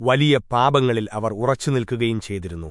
വലിയ പാപങ്ങളിൽ അവർ ഉറച്ചു നിൽക്കുകയും ചെയ്തിരുന്നു.